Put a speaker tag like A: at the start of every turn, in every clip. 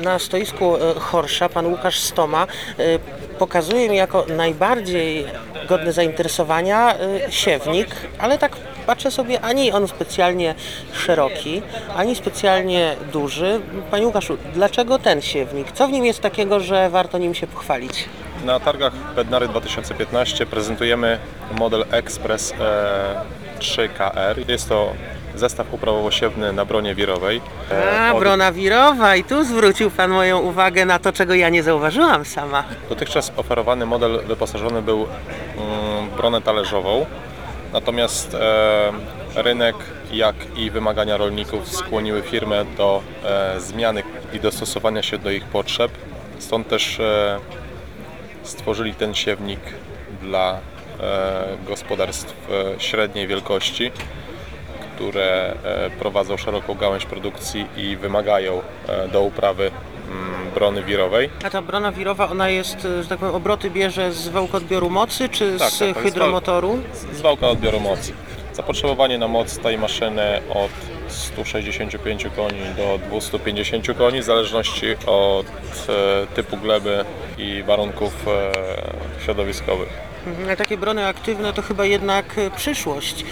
A: Na stoisku e, Horsza pan Łukasz Stoma e, pokazuje mi jako najbardziej godny zainteresowania e, siewnik, ale tak patrzę sobie, ani on specjalnie szeroki, ani specjalnie duży. Panie Łukaszu, dlaczego ten siewnik? Co w nim jest takiego, że warto nim się pochwalić?
B: Na targach Bednary 2015 prezentujemy model Express e, 3KR. Jest to zestaw uprawowo-siewny na bronie wirowej. E,
A: A,
B: od-
A: brona wirowa i tu zwrócił pan moją uwagę na to, czego ja nie zauważyłam sama.
B: Dotychczas oferowany model wyposażony był mm, w bronę talerzową, natomiast e, rynek, jak i wymagania rolników skłoniły firmę do e, zmiany i dostosowania się do ich potrzeb. Stąd też e, stworzyli ten siewnik dla e, gospodarstw e, średniej wielkości, które e, prowadzą szeroką gałęź produkcji i wymagają e, do uprawy mm, brony wirowej.
A: A ta brona wirowa, ona jest, e, że tak powiem, obroty bierze z wałkodbioru mocy, czy
B: Tak,
A: z
B: tak, jest
A: hydromotoru?
B: z wałka odbioru mocy. Zapotrzebowanie na moc tej maszyny od 165 koni do 250 koni, w zależności od typu gleby i warunków środowiskowych.
A: Mhm, A takie brony aktywne to chyba jednak e, przyszłość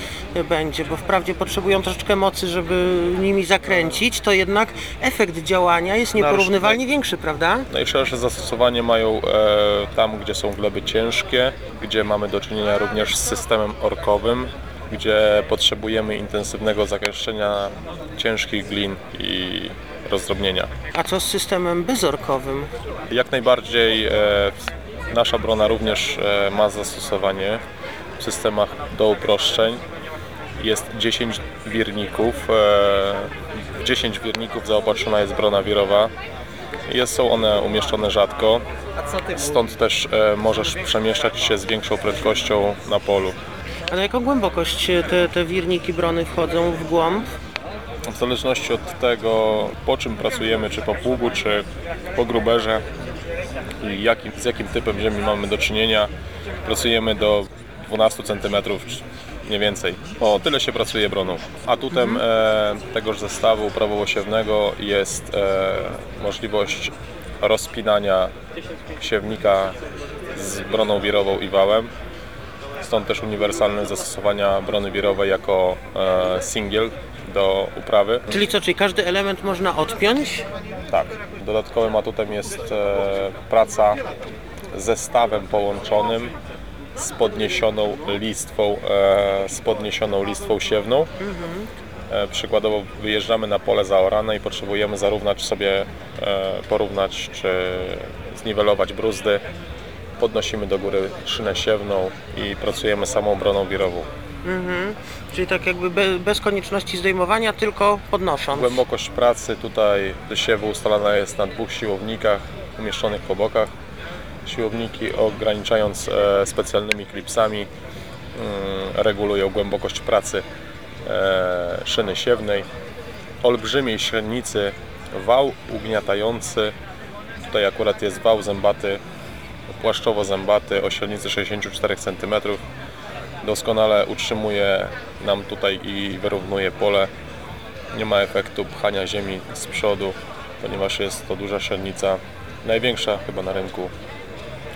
A: będzie, bo wprawdzie potrzebują troszeczkę mocy, żeby nimi zakręcić, to jednak efekt działania jest nieporównywalnie większy, prawda?
B: Najszersze zastosowanie mają e, tam, gdzie są gleby ciężkie, gdzie mamy do czynienia również z systemem orkowym, gdzie potrzebujemy intensywnego zakreślenia ciężkich glin i rozdrobnienia.
A: A co z systemem bezorkowym?
B: Jak najbardziej e, nasza brona również e, ma zastosowanie w systemach do uproszczeń. Jest 10 wirników. E, w 10 wirników zaopatrzona jest brona wirowa. Jest, są one umieszczone rzadko, stąd też e, możesz przemieszczać się z większą prędkością na polu.
A: A na jaką głębokość te, te wirniki brony wchodzą w głąb?
B: W zależności od tego, po czym pracujemy, czy po pługu, czy po gruberze i jakim, z jakim typem ziemi mamy do czynienia, pracujemy do 12 cm, mniej więcej. O, tyle się pracuje broną. Atutem e, tegoż zestawu uprawowo-siewnego jest e, możliwość rozpinania siewnika z broną wirową i wałem. Stąd też uniwersalne zastosowania brony wirowej jako e, singiel do uprawy.
A: Czyli co, czyli każdy element można odpiąć?
B: Tak. Dodatkowym atutem jest e, praca zestawem połączonym z podniesioną listwą, e, z podniesioną listwą siewną. E, przykładowo wyjeżdżamy na pole zaorane i potrzebujemy zarównać sobie, e, porównać czy zniwelować bruzdy. Podnosimy do góry szynę siewną i pracujemy samą broną wirową.
A: Czyli tak jakby be, bez konieczności zdejmowania, tylko podnosząc.
B: Głębokość pracy tutaj do siewu ustalana jest na dwóch siłownikach umieszczonych po bokach. Siłowniki ograniczając e, specjalnymi klipsami mm, regulują głębokość pracy e, szyny siewnej. Olbrzymiej średnicy wał ugniatający. Tutaj akurat jest wał zębaty, płaszczowo-zębaty o średnicy 64 cm. Doskonale utrzymuje nam tutaj i wyrównuje pole nie ma efektu pchania ziemi z przodu, ponieważ jest to duża średnica, największa chyba na rynku,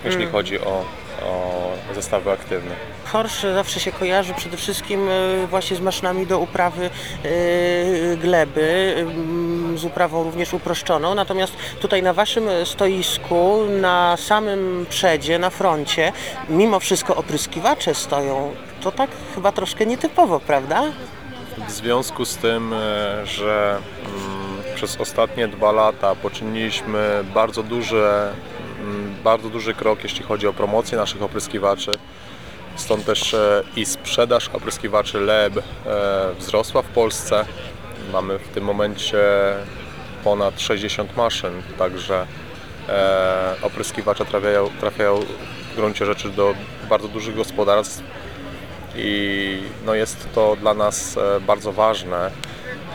B: jeśli chodzi o, o zestawy aktywne.
A: Horsz zawsze się kojarzy przede wszystkim e, właśnie z maszynami do uprawy e, gleby, mm, z uprawą również uproszczoną. Natomiast tutaj na waszym stoisku, na samym przedzie, na froncie, mimo wszystko opryskiwacze stoją. To tak chyba troszkę nietypowo, prawda?
B: W związku z tym, e, że mm, przez ostatnie dwa lata poczyniliśmy bardzo duże, bardzo duży krok, jeśli chodzi o promocję naszych opryskiwaczy. Stąd też e, i sprzedaż opryskiwaczy LEB e, wzrosła w Polsce. Mamy w tym momencie ponad 60 maszyn, także e, opryskiwacze trafiają, trafiają w gruncie rzeczy do bardzo dużych gospodarstw i no jest to dla nas bardzo ważne,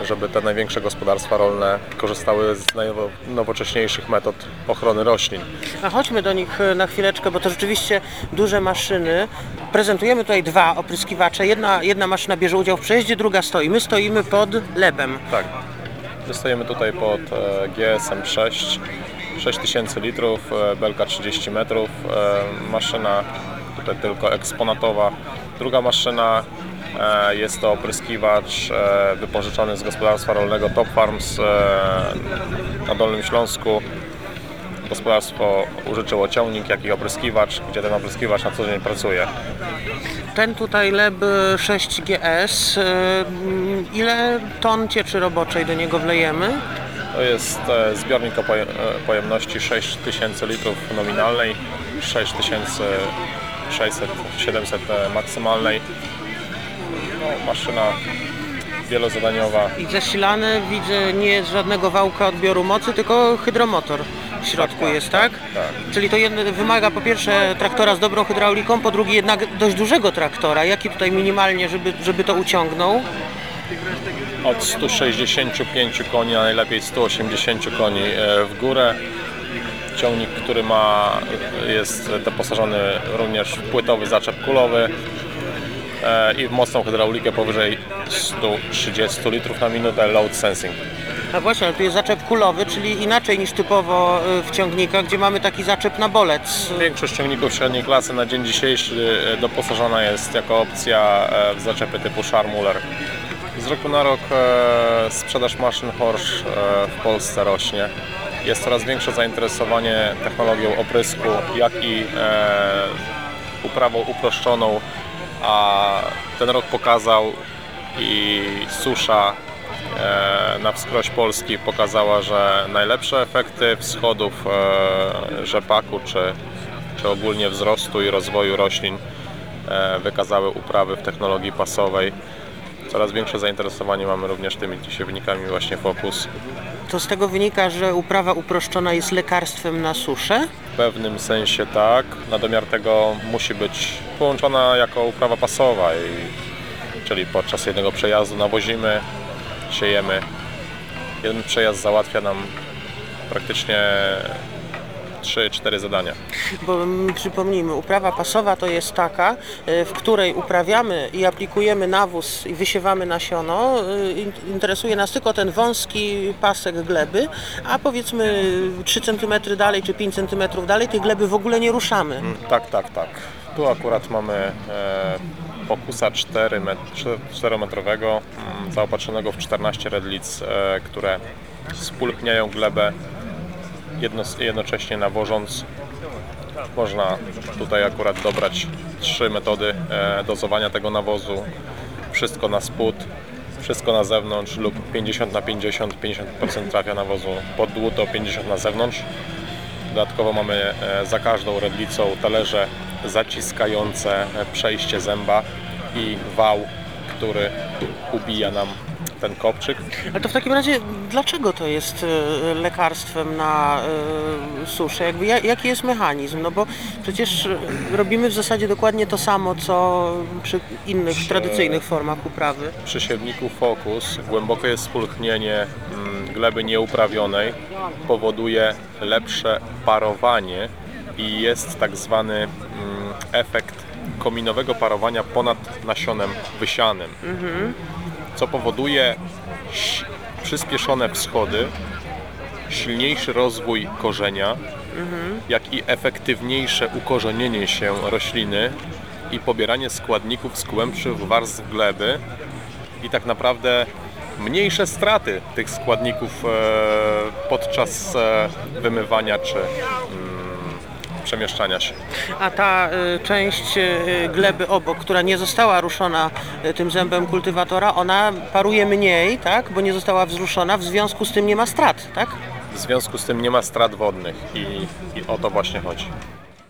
B: żeby te największe gospodarstwa rolne korzystały z najnowocześniejszych metod ochrony roślin.
A: A chodźmy do nich e, na chwileczkę, bo to rzeczywiście duże maszyny. Prezentujemy tutaj dwa opryskiwacze. Jedna, jedna maszyna bierze udział w przejeździe, druga stoi. My stoimy pod lebem.
B: Tak. Dostajemy tutaj pod e, GSM 6, 6000 litrów, e, belka 30 metrów, maszyna tutaj tylko eksponatowa. Druga maszyna jest to opryskiwacz e, wypożyczony z gospodarstwa rolnego Top Farms e, na Dolnym Śląsku. Gospodarstwo użyczyło ciągnik, jak i opryskiwacz, gdzie ten opryskiwacz na co dzień pracuje.
A: Ten tutaj Leb 6GS, y, ile ton cieczy roboczej do niego wlejemy?
B: To jest e, zbiornik o poje- e, pojemności 6000 litrów nominalnej, 6600-700 maksymalnej. No, maszyna wielozadaniowa.
A: I zasilany widzę nie jest żadnego wałka odbioru mocy, tylko hydromotor w środku
B: tak,
A: jest, tak?
B: tak.
A: Czyli to jedno, wymaga po pierwsze traktora z dobrą hydrauliką, po drugie jednak dość dużego traktora. Jaki tutaj minimalnie, żeby, żeby to uciągnął?
B: Od 165 koni, a najlepiej 180 koni e, w górę. Ciągnik, który ma, jest doposażony również w płytowy zaczep kulowy i w mocną hydraulikę powyżej 130 litrów na minutę load sensing.
A: A właśnie, ale tu jest zaczep kulowy, czyli inaczej niż typowo y, w ciągnikach, gdzie mamy taki zaczep na bolec.
B: Większość ciągników średniej klasy na dzień dzisiejszy e, doposażona jest jako opcja e, w zaczepy typu Charmuller. Z roku na rok e, sprzedaż maszyn Horsch e, w Polsce rośnie. Jest coraz większe zainteresowanie technologią oprysku, jak i e, uprawą uproszczoną, a ten rok pokazał i susza e, na wskroś Polski pokazała, że najlepsze efekty wschodów e, rzepaku czy, czy ogólnie wzrostu i rozwoju roślin e, wykazały uprawy w technologii pasowej. Coraz większe zainteresowanie mamy również tymi siewnikami właśnie Focus.
A: To z tego wynika, że uprawa uproszczona jest lekarstwem na suszę.
B: W pewnym sensie tak, na domiar tego musi być połączona jako uprawa pasowa, i, czyli podczas jednego przejazdu nawozimy, siejemy. Jeden przejazd załatwia nam praktycznie 3-4 zadania.
A: Bo mm, przypomnijmy, uprawa pasowa to jest taka, y, w której uprawiamy i aplikujemy nawóz i wysiewamy nasiono. Y, in- Interesuje nas tylko ten wąski pasek gleby, a powiedzmy 3 cm dalej czy 5 cm dalej tej gleby w ogóle nie ruszamy.
B: Tak, tak, tak. Tu akurat mamy e, Focusa 4 met, 4-metrowego, mm, zaopatrzonego w 14 redlic, e, które spulchniają glebę jedno, jednocześnie nawożąc. Można tutaj akurat dobrać trzy metody e, dozowania tego nawozu. Wszystko na spód, wszystko na zewnątrz lub 50 na 50, 50% trafia nawozu pod dłuto, 50 na zewnątrz. Dodatkowo mamy e, za każdą redlicą talerze zaciskające e, przejście zęba i wał, który ubija nam ten kopczyk.
A: Ale to w takim razie, dlaczego to jest y, lekarstwem na y, suszę? Jakby, ja- jaki jest mechanizm? No bo przecież robimy w zasadzie dokładnie to samo, co przy innych tradycyjnych formach uprawy.
B: Przy siewniku Focus głębokie jest spulchnienie mm, gleby nieuprawionej powoduje lepsze parowanie i jest tak zwany mm, efekt kominowego parowania ponad nasionem wysianym, co powoduje przyspieszone wschody, silniejszy rozwój korzenia, jak i efektywniejsze ukorzenienie się rośliny i pobieranie składników z głębszych warstw gleby i tak naprawdę mniejsze straty tych składników e, podczas e, wymywania czy mm, przemieszczania się.
A: A ta y, część y, gleby obok, która nie została ruszona y, tym zębem kultywatora, ona paruje mniej, tak? Bo nie została wzruszona, w związku z tym nie ma strat, tak?
B: W związku z tym nie ma strat wodnych i, i o to właśnie chodzi.